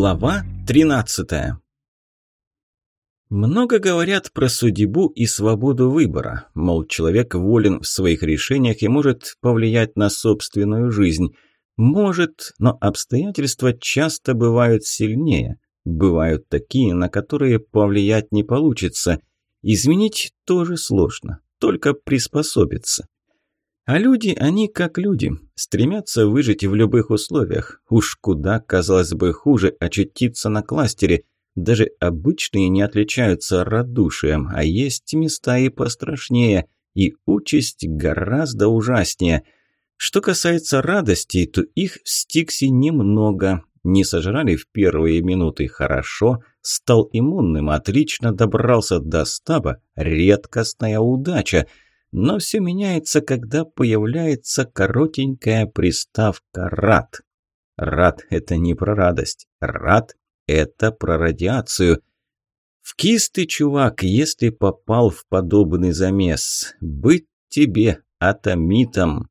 Глава 13 Много говорят про судьбу и свободу выбора, мол, человек волен в своих решениях и может повлиять на собственную жизнь. Может, но обстоятельства часто бывают сильнее. Бывают такие, на которые повлиять не получится. Изменить тоже сложно, только приспособиться. А люди, они как люди, стремятся выжить в любых условиях. Уж куда, казалось бы, хуже очутиться на кластере. Даже обычные не отличаются радушием, а есть места и пострашнее, и участь гораздо ужаснее. Что касается радостей, то их в Стиксе немного. Не сожрали в первые минуты хорошо, стал иммунным, отлично добрался до стаба, редкостная удача – но все меняется, когда появляется коротенькая приставка «рад». «Рад» — это не про радость. «Рад» — это про радиацию. В кисты, чувак, если попал в подобный замес. Быть тебе атомитом.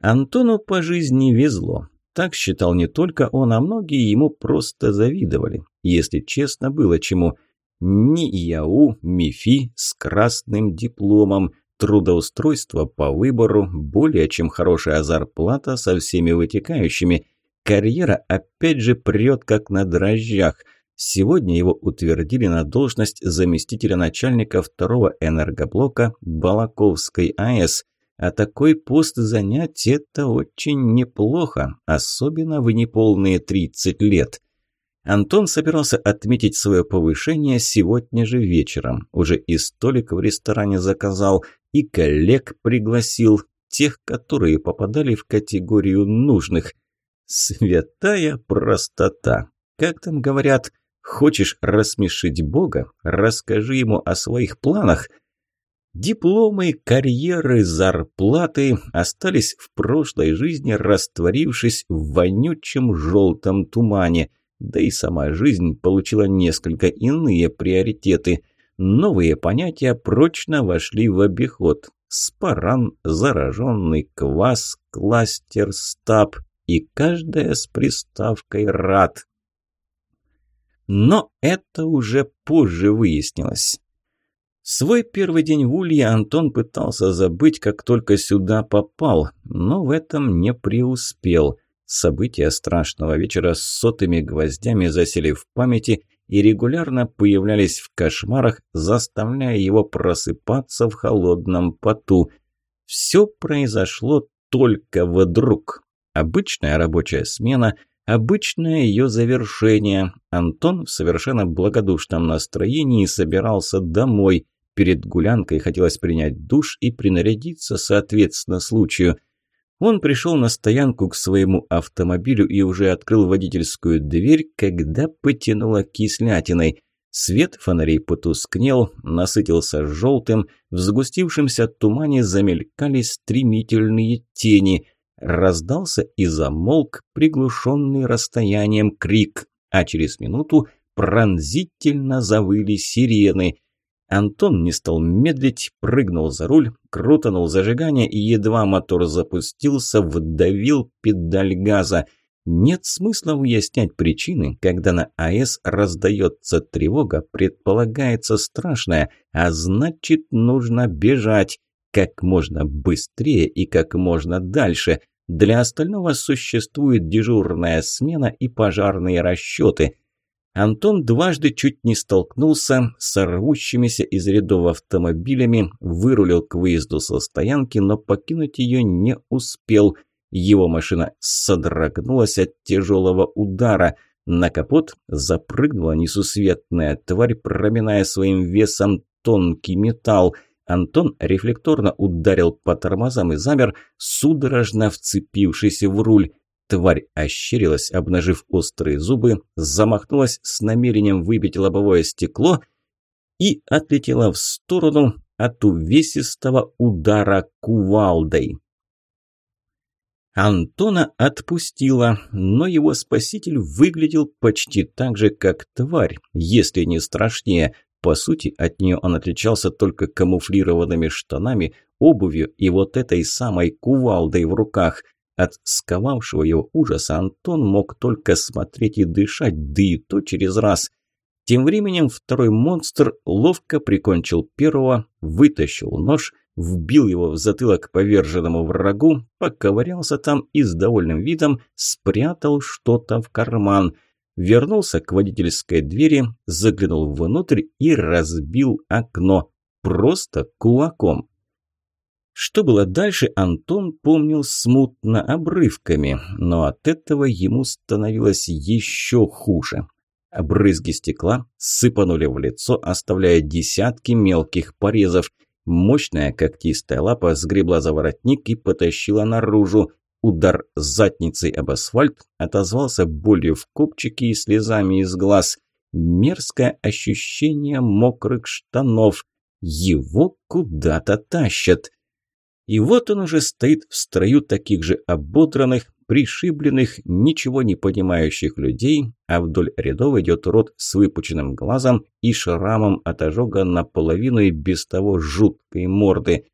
Антону по жизни везло. Так считал не только он, а многие ему просто завидовали. Если честно, было чему – ни ИАУ, МИФИ с красным дипломом, трудоустройство по выбору, более чем хорошая зарплата со всеми вытекающими. Карьера опять же прет как на дрожжах. Сегодня его утвердили на должность заместителя начальника второго энергоблока Балаковской АЭС. А такой пост занять – это очень неплохо, особенно в неполные 30 лет. Антон собирался отметить свое повышение сегодня же вечером. Уже и столик в ресторане заказал, и коллег пригласил, тех, которые попадали в категорию нужных. Святая простота. Как там говорят, хочешь рассмешить Бога, расскажи ему о своих планах. Дипломы, карьеры, зарплаты остались в прошлой жизни, растворившись в вонючем желтом тумане – да и сама жизнь получила несколько иные приоритеты. Новые понятия прочно вошли в обиход. Спаран, зараженный, квас, кластер, стаб и каждая с приставкой «рад». Но это уже позже выяснилось. Свой первый день в Улье Антон пытался забыть, как только сюда попал, но в этом не преуспел. События страшного вечера с сотыми гвоздями засели в памяти и регулярно появлялись в кошмарах, заставляя его просыпаться в холодном поту. Все произошло только вдруг. Обычная рабочая смена, обычное ее завершение. Антон в совершенно благодушном настроении собирался домой. Перед гулянкой хотелось принять душ и принарядиться соответственно случаю – он пришел на стоянку к своему автомобилю и уже открыл водительскую дверь, когда потянуло кислятиной. Свет фонарей потускнел, насытился желтым, в сгустившемся тумане замелькали стремительные тени. Раздался и замолк приглушенный расстоянием крик, а через минуту пронзительно завыли сирены. Антон не стал медлить, прыгнул за руль, крутанул зажигание и едва мотор запустился, вдавил педаль газа. Нет смысла выяснять причины, когда на АЭС раздается тревога, предполагается страшное, а значит нужно бежать как можно быстрее и как можно дальше. Для остального существует дежурная смена и пожарные расчеты – Антон дважды чуть не столкнулся с рвущимися из рядов автомобилями, вырулил к выезду со стоянки, но покинуть ее не успел. Его машина содрогнулась от тяжелого удара. На капот запрыгнула несусветная тварь, проминая своим весом тонкий металл. Антон рефлекторно ударил по тормозам и замер, судорожно вцепившись в руль. Тварь ощерилась, обнажив острые зубы, замахнулась с намерением выбить лобовое стекло и отлетела в сторону от увесистого удара кувалдой. Антона отпустила, но его спаситель выглядел почти так же, как тварь, если не страшнее. По сути, от нее он отличался только камуфлированными штанами, обувью и вот этой самой кувалдой в руках – От сковавшего его ужаса Антон мог только смотреть и дышать, да и то через раз. Тем временем второй монстр ловко прикончил первого, вытащил нож, вбил его в затылок поверженному врагу, поковырялся там и с довольным видом спрятал что-то в карман. Вернулся к водительской двери, заглянул внутрь и разбил окно. Просто кулаком. Что было дальше, Антон помнил смутно обрывками, но от этого ему становилось еще хуже. Брызги стекла сыпанули в лицо, оставляя десятки мелких порезов. Мощная когтистая лапа сгребла за воротник и потащила наружу. Удар задницей об асфальт отозвался болью в копчике и слезами из глаз. Мерзкое ощущение мокрых штанов. Его куда-то тащат. И вот он уже стоит в строю таких же ободранных, пришибленных, ничего не понимающих людей, а вдоль рядов идет рот с выпученным глазом и шрамом от ожога наполовину и без того жуткой морды.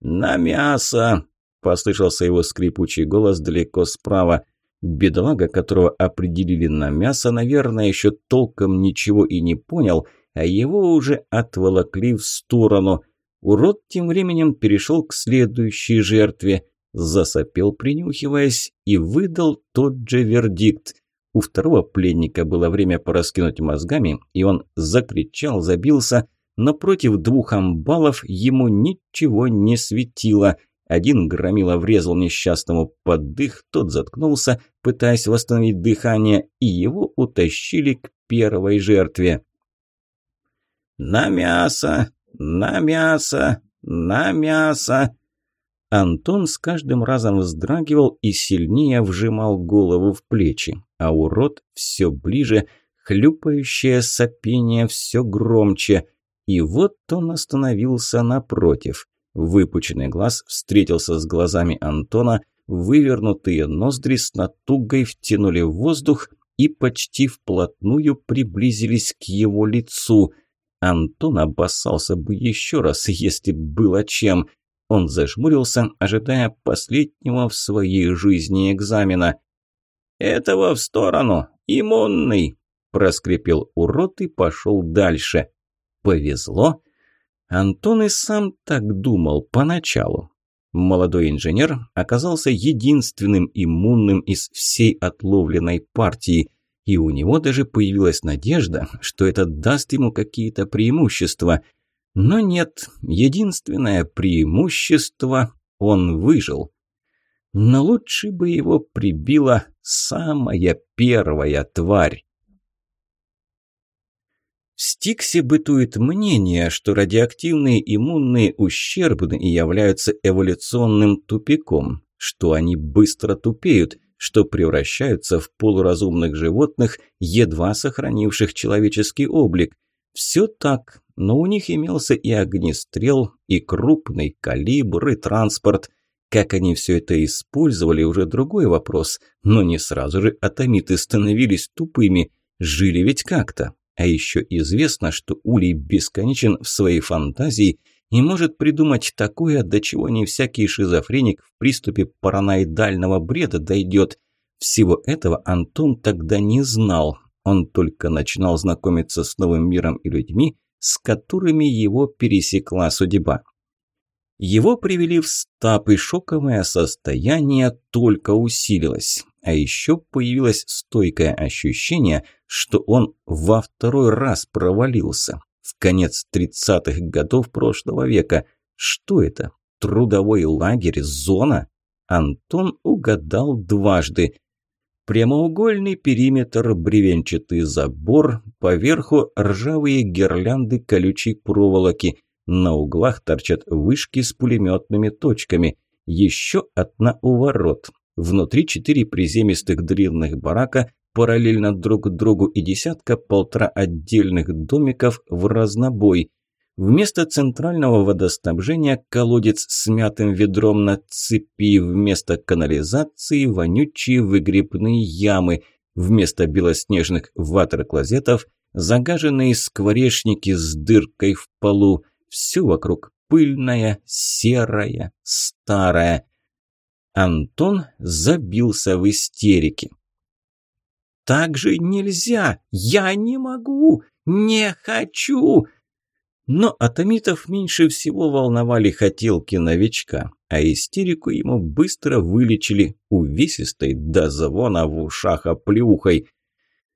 «На мясо!» – послышался его скрипучий голос далеко справа. Бедолага, которого определили на мясо, наверное, еще толком ничего и не понял, а его уже отволокли в сторону – Урод тем временем перешел к следующей жертве, засопел, принюхиваясь, и выдал тот же вердикт. У второго пленника было время пораскинуть мозгами, и он закричал, забился, но против двух амбалов ему ничего не светило. Один громила врезал несчастному под дых, тот заткнулся, пытаясь восстановить дыхание, и его утащили к первой жертве. «На мясо!» «На мясо! На мясо!» Антон с каждым разом вздрагивал и сильнее вжимал голову в плечи, а урод все ближе, хлюпающее сопение все громче. И вот он остановился напротив. Выпученный глаз встретился с глазами Антона, вывернутые ноздри с натугой втянули воздух и почти вплотную приблизились к его лицу – Антон обоссался бы еще раз, если было чем. Он зажмурился, ожидая последнего в своей жизни экзамена. «Этого в сторону! Иммунный!» – проскрипел урод и пошел дальше. «Повезло?» Антон и сам так думал поначалу. Молодой инженер оказался единственным иммунным из всей отловленной партии. И у него даже появилась надежда, что это даст ему какие-то преимущества. Но нет, единственное преимущество – он выжил. Но лучше бы его прибила самая первая тварь. В Стиксе бытует мнение, что радиоактивные иммунные ущербны и являются эволюционным тупиком, что они быстро тупеют, что превращаются в полуразумных животных, едва сохранивших человеческий облик. Все так, но у них имелся и огнестрел, и крупный калибр, и транспорт. Как они все это использовали, уже другой вопрос, но не сразу же атомиты становились тупыми, жили ведь как-то. А еще известно, что Улей бесконечен в своей фантазии – и может придумать такое, до чего не всякий шизофреник в приступе параноидального бреда дойдет. Всего этого Антон тогда не знал. Он только начинал знакомиться с новым миром и людьми, с которыми его пересекла судьба. Его привели в стап, и шоковое состояние только усилилось. А еще появилось стойкое ощущение, что он во второй раз провалился в конец 30-х годов прошлого века. Что это? Трудовой лагерь? Зона? Антон угадал дважды. Прямоугольный периметр, бревенчатый забор, поверху ржавые гирлянды колючей проволоки. На углах торчат вышки с пулеметными точками. Еще одна у ворот. Внутри четыре приземистых длинных барака параллельно друг другу и десятка-полтора отдельных домиков в разнобой. Вместо центрального водоснабжения колодец с мятым ведром на цепи, вместо канализации вонючие выгребные ямы, вместо белоснежных ватер-клозетов загаженные скворечники с дыркой в полу. Все вокруг пыльное, серое, старое. Антон забился в истерике. «Так же нельзя! Я не могу! Не хочу!» Но Атомитов меньше всего волновали хотелки новичка, а истерику ему быстро вылечили увесистой до звона в ушах оплеухой.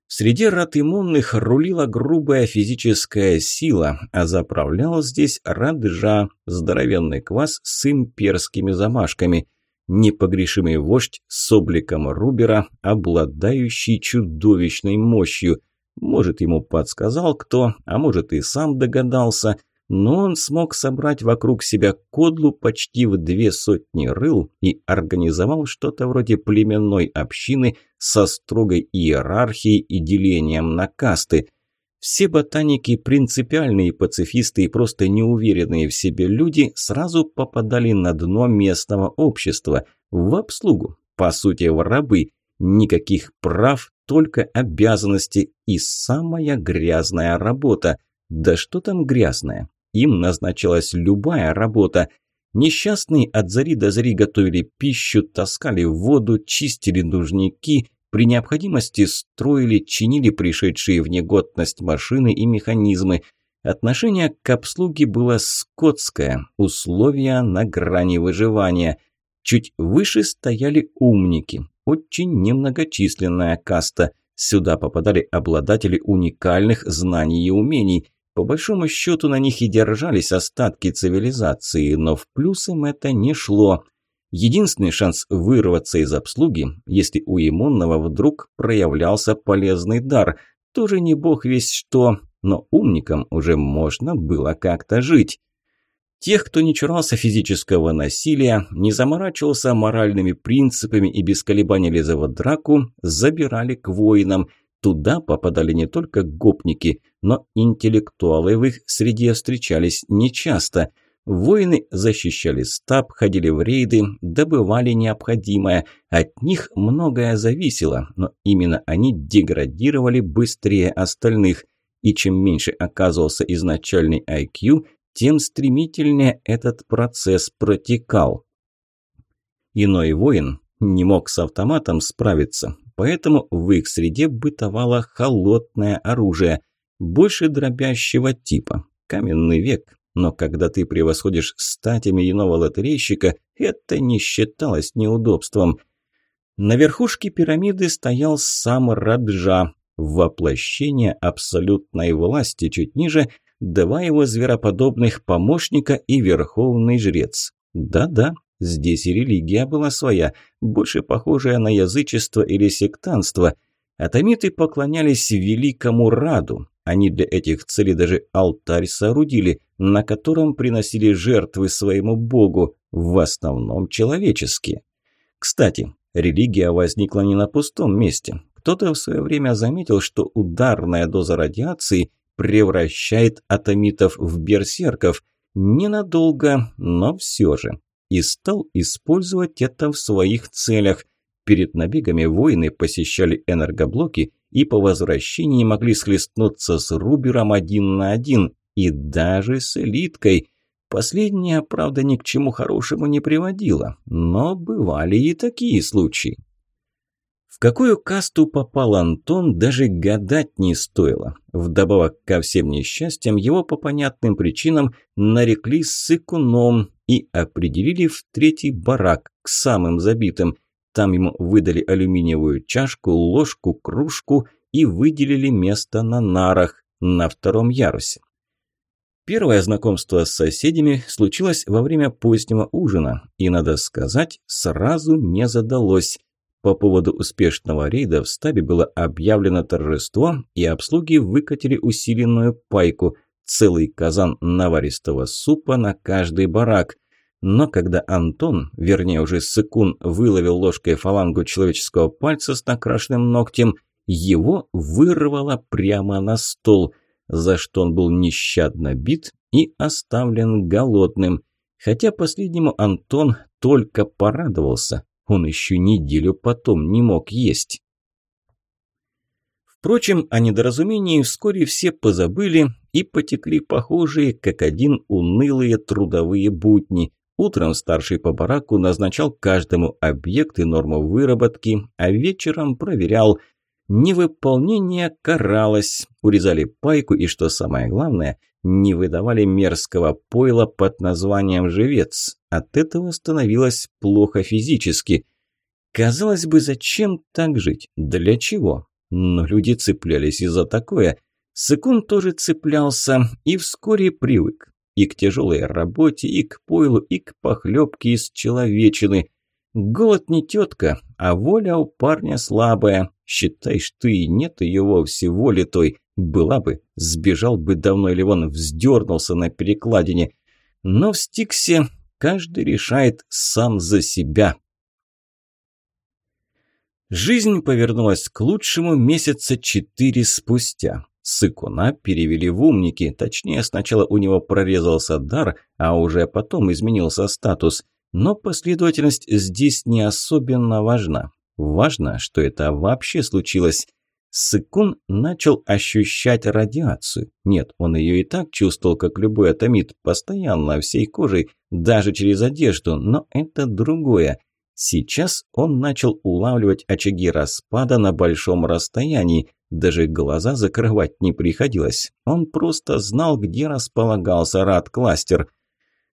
Среди рад иммунных рулила грубая физическая сила, а заправлял здесь Раджа, здоровенный квас с имперскими замашками – непогрешимый вождь с обликом Рубера, обладающий чудовищной мощью. Может, ему подсказал кто, а может и сам догадался, но он смог собрать вокруг себя кодлу почти в две сотни рыл и организовал что-то вроде племенной общины со строгой иерархией и делением на касты – все ботаники, принципиальные пацифисты и просто неуверенные в себе люди сразу попадали на дно местного общества, в обслугу, по сути в рабы. Никаких прав, только обязанности и самая грязная работа. Да что там грязная? Им назначалась любая работа. Несчастные от зари до зари готовили пищу, таскали воду, чистили нужники – при необходимости строили, чинили пришедшие в негодность машины и механизмы. Отношение к обслуге было скотское, условия на грани выживания. Чуть выше стояли умники, очень немногочисленная каста. Сюда попадали обладатели уникальных знаний и умений. По большому счету на них и держались остатки цивилизации, но в плюс им это не шло – Единственный шанс вырваться из обслуги, если у иммунного вдруг проявлялся полезный дар. Тоже не бог весь что, но умникам уже можно было как-то жить. Тех, кто не чурался физического насилия, не заморачивался моральными принципами и без колебаний леза в драку, забирали к воинам. Туда попадали не только гопники, но интеллектуалы в их среде встречались нечасто – Воины защищали стаб, ходили в рейды, добывали необходимое. От них многое зависело, но именно они деградировали быстрее остальных. И чем меньше оказывался изначальный IQ, тем стремительнее этот процесс протекал. Иной воин не мог с автоматом справиться, поэтому в их среде бытовало холодное оружие, больше дробящего типа. Каменный век, но когда ты превосходишь статями иного лотерейщика, это не считалось неудобством. На верхушке пирамиды стоял сам Раджа, воплощение абсолютной власти чуть ниже, два его звероподобных помощника и верховный жрец. Да-да, здесь и религия была своя, больше похожая на язычество или сектанство. Атомиты поклонялись великому Раду, они для этих целей даже алтарь соорудили, на котором приносили жертвы своему богу, в основном человеческие. Кстати, религия возникла не на пустом месте. Кто-то в свое время заметил, что ударная доза радиации превращает атомитов в берсерков. Ненадолго, но все же. И стал использовать это в своих целях. Перед набегами воины посещали энергоблоки и по возвращении могли схлестнуться с Рубером один на один, и даже с элиткой. Последняя, правда, ни к чему хорошему не приводила, но бывали и такие случаи. В какую касту попал Антон, даже гадать не стоило. Вдобавок ко всем несчастьям, его по понятным причинам нарекли сыкуном и определили в третий барак, к самым забитым – там ему выдали алюминиевую чашку, ложку, кружку и выделили место на нарах на втором ярусе. Первое знакомство с соседями случилось во время позднего ужина, и, надо сказать, сразу не задалось. По поводу успешного рейда в стабе было объявлено торжество, и обслуги выкатили усиленную пайку – целый казан наваристого супа на каждый барак – но когда Антон, вернее уже Сыкун, выловил ложкой фалангу человеческого пальца с накрашенным ногтем, его вырвало прямо на стол, за что он был нещадно бит и оставлен голодным. Хотя последнему Антон только порадовался, он еще неделю потом не мог есть. Впрочем, о недоразумении вскоре все позабыли и потекли похожие, как один унылые трудовые будни. Утром старший по бараку назначал каждому объект и норму выработки, а вечером проверял. Невыполнение каралось, урезали пайку и, что самое главное, не выдавали мерзкого пойла под названием «живец». От этого становилось плохо физически. Казалось бы, зачем так жить? Для чего? Но люди цеплялись и за такое. Сыкун тоже цеплялся и вскоре привык. И к тяжелой работе, и к пойлу, и к похлебке из человечины. Голод не тетка, а воля у парня слабая. Считай, что и нет ее вовсе воли той. Была бы, сбежал бы давно или вон вздернулся на перекладине. Но в Стиксе каждый решает сам за себя. Жизнь повернулась к лучшему месяца четыре спустя. Сыкуна перевели в умники, точнее сначала у него прорезался дар, а уже потом изменился статус. Но последовательность здесь не особенно важна. Важно, что это вообще случилось. Сыкун начал ощущать радиацию. Нет, он ее и так чувствовал, как любой атомит, постоянно, всей кожей, даже через одежду, но это другое. Сейчас он начал улавливать очаги распада на большом расстоянии, даже глаза закрывать не приходилось. Он просто знал, где располагался рад-кластер.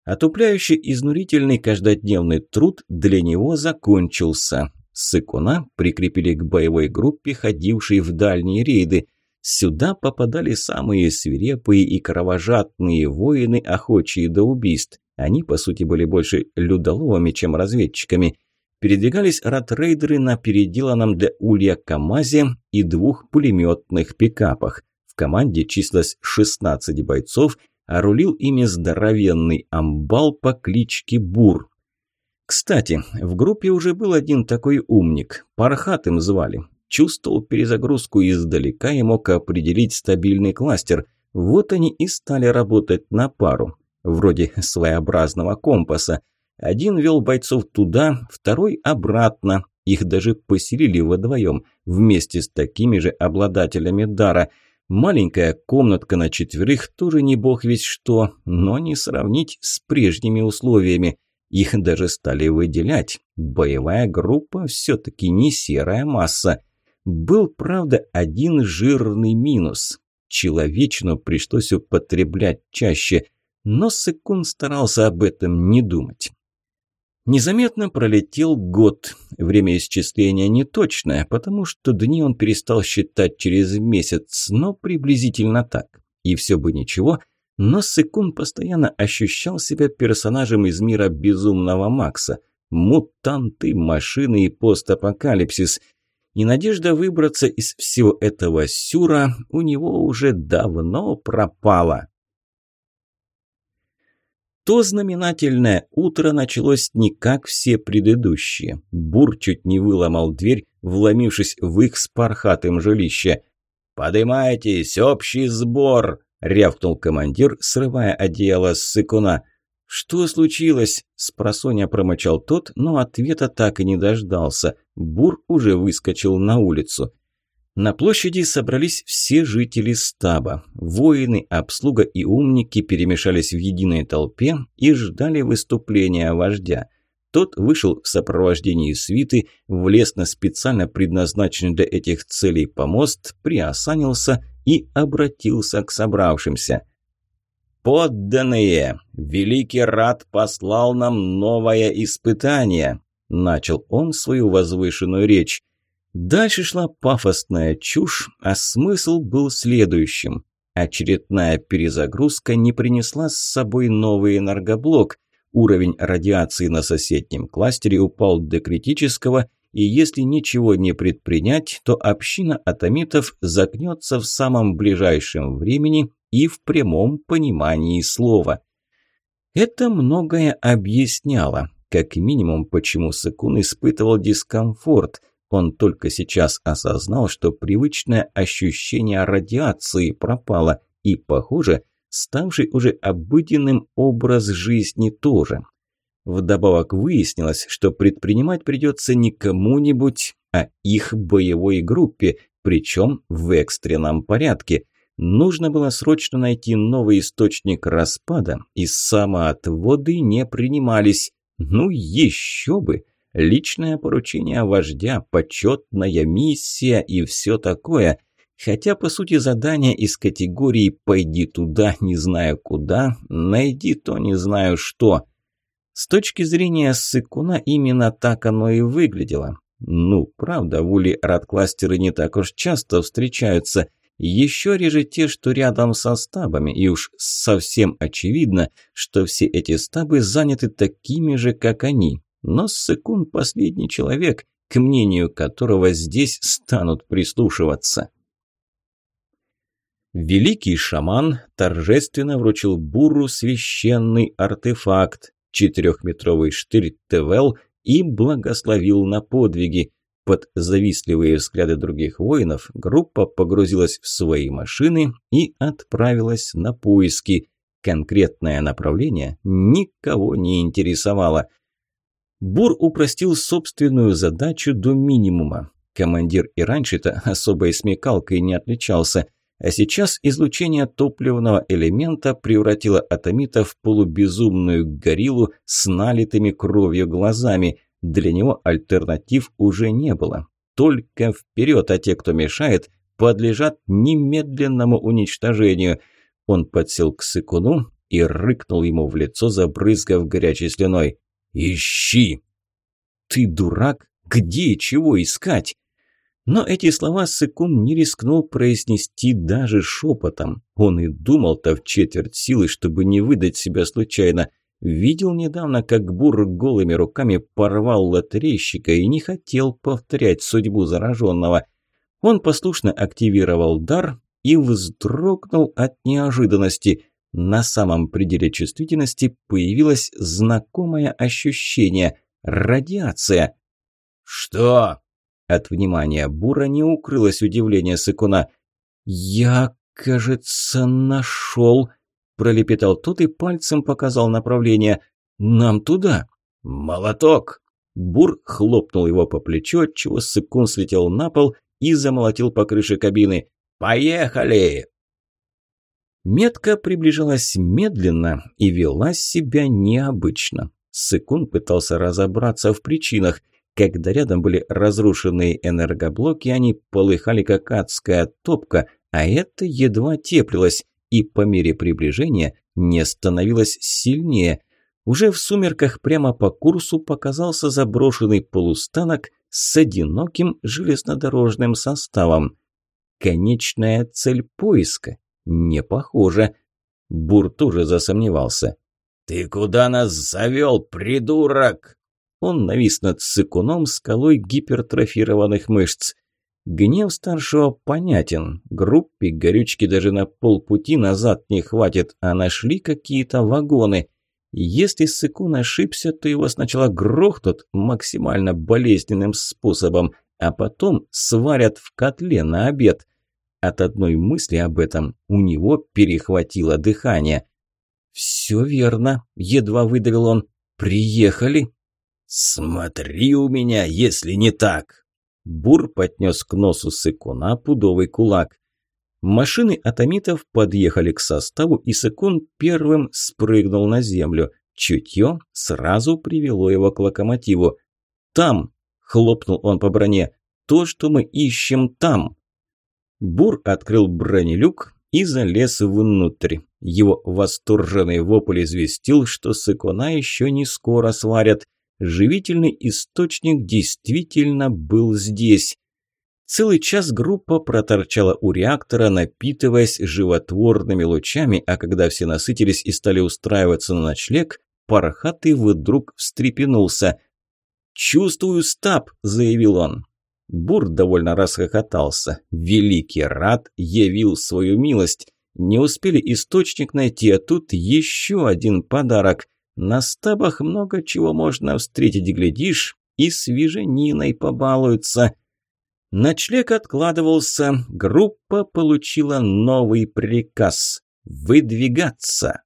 Отупляющий изнурительный каждодневный труд для него закончился. Сыкуна прикрепили к боевой группе, ходившей в дальние рейды. Сюда попадали самые свирепые и кровожадные воины, охочие до убийств. Они, по сути, были больше людоловами, чем разведчиками. Передвигались ратрейдеры на переделанном для улья КамАЗе и двух пулеметных пикапах. В команде числилось 16 бойцов, а рулил ими здоровенный амбал по кличке Бур. Кстати, в группе уже был один такой умник. Пархат им звали. Чувствовал перезагрузку издалека и мог определить стабильный кластер. Вот они и стали работать на пару. Вроде своеобразного компаса. Один вел бойцов туда, второй обратно. Их даже поселили вдвоем, вместе с такими же обладателями дара. Маленькая комнатка на четверых тоже не бог весь что, но не сравнить с прежними условиями. Их даже стали выделять. Боевая группа все-таки не серая масса. Был, правда, один жирный минус. Человечину пришлось употреблять чаще, но Секун старался об этом не думать. Незаметно пролетел год. Время исчисления неточное, потому что дни он перестал считать через месяц, но приблизительно так. И все бы ничего – но Секун постоянно ощущал себя персонажем из мира безумного Макса. Мутанты, машины и постапокалипсис. И надежда выбраться из всего этого сюра у него уже давно пропала. То знаменательное утро началось не как все предыдущие. Бур чуть не выломал дверь, вломившись в их с пархатым жилище. «Подымайтесь, общий сбор!» рявкнул командир, срывая одеяло с сыкуна. «Что случилось?» – спросоня промочал тот, но ответа так и не дождался. Бур уже выскочил на улицу. На площади собрались все жители стаба. Воины, обслуга и умники перемешались в единой толпе и ждали выступления вождя. Тот вышел в сопровождении свиты, влез на специально предназначенный для этих целей помост, приосанился и обратился к собравшимся. «Подданные! Великий Рад послал нам новое испытание!» Начал он свою возвышенную речь. Дальше шла пафосная чушь, а смысл был следующим. Очередная перезагрузка не принесла с собой новый энергоблок. Уровень радиации на соседнем кластере упал до критического, и если ничего не предпринять, то община атомитов загнется в самом ближайшем времени и в прямом понимании слова. Это многое объясняло, как минимум, почему Сыкун испытывал дискомфорт. Он только сейчас осознал, что привычное ощущение радиации пропало, и, похоже, ставший уже обыденным образ жизни тоже. Вдобавок выяснилось, что предпринимать придется не кому-нибудь, а их боевой группе, причем в экстренном порядке. Нужно было срочно найти новый источник распада, и самоотводы не принимались. Ну еще бы! Личное поручение вождя, почетная миссия и все такое. Хотя, по сути, задание из категории «пойди туда, не знаю куда», «найди то, не знаю что». С точки зрения Сыкуна именно так оно и выглядело. Ну, правда, в Уле радкластеры не так уж часто встречаются. Еще реже те, что рядом со стабами, и уж совсем очевидно, что все эти стабы заняты такими же, как они. Но Сыкун – последний человек, к мнению которого здесь станут прислушиваться. Великий шаман торжественно вручил Буру священный артефакт, четырехметровый штырь Тевел и благословил на подвиги. Под завистливые взгляды других воинов группа погрузилась в свои машины и отправилась на поиски. Конкретное направление никого не интересовало. Бур упростил собственную задачу до минимума. Командир и раньше-то особой смекалкой не отличался – а сейчас излучение топливного элемента превратило атомита в полубезумную гориллу с налитыми кровью глазами. Для него альтернатив уже не было. Только вперед, а те, кто мешает, подлежат немедленному уничтожению. Он подсел к сыкуну и рыкнул ему в лицо, забрызгав горячей слюной. «Ищи!» «Ты дурак? Где чего искать?» Но эти слова Сыкун не рискнул произнести даже шепотом. Он и думал-то в четверть силы, чтобы не выдать себя случайно. Видел недавно, как Бур голыми руками порвал лотерейщика и не хотел повторять судьбу зараженного. Он послушно активировал дар и вздрогнул от неожиданности. На самом пределе чувствительности появилось знакомое ощущение – радиация. «Что?» От внимания Бура не укрылось удивление Сыкуна. «Я, кажется, нашел», – пролепетал тот и пальцем показал направление. «Нам туда». «Молоток!» Бур хлопнул его по плечу, отчего Сыкун слетел на пол и замолотил по крыше кабины. «Поехали!» Метка приближалась медленно и вела себя необычно. Сыкун пытался разобраться в причинах – когда рядом были разрушенные энергоблоки, они полыхали как адская топка, а это едва теплилось и по мере приближения не становилось сильнее. Уже в сумерках прямо по курсу показался заброшенный полустанок с одиноким железнодорожным составом. Конечная цель поиска? Не похоже. Бур тоже засомневался. «Ты куда нас завел, придурок?» Он навис над сыкуном скалой гипертрофированных мышц. Гнев старшего понятен. Группе горючки даже на полпути назад не хватит, а нашли какие-то вагоны. Если Сыкун ошибся, то его сначала грохнут максимально болезненным способом, а потом сварят в котле на обед. От одной мысли об этом у него перехватило дыхание. «Все верно», – едва выдавил он. «Приехали». «Смотри у меня, если не так!» Бур поднес к носу Сыкуна пудовый кулак. Машины атомитов подъехали к составу, и Сыкун первым спрыгнул на землю. Чутье сразу привело его к локомотиву. «Там!» – хлопнул он по броне. «То, что мы ищем там!» Бур открыл бронелюк и залез внутрь. Его восторженный вопль известил, что Сыкуна еще не скоро сварят. Живительный источник действительно был здесь. Целый час группа проторчала у реактора, напитываясь животворными лучами, а когда все насытились и стали устраиваться на ночлег, Пархатый вдруг встрепенулся. «Чувствую стаб», – заявил он. Бур довольно расхохотался. Великий Рад явил свою милость. Не успели источник найти, а тут еще один подарок. На стабах много чего можно встретить, глядишь, и свежениной побалуются. Ночлег откладывался, группа получила новый приказ – выдвигаться.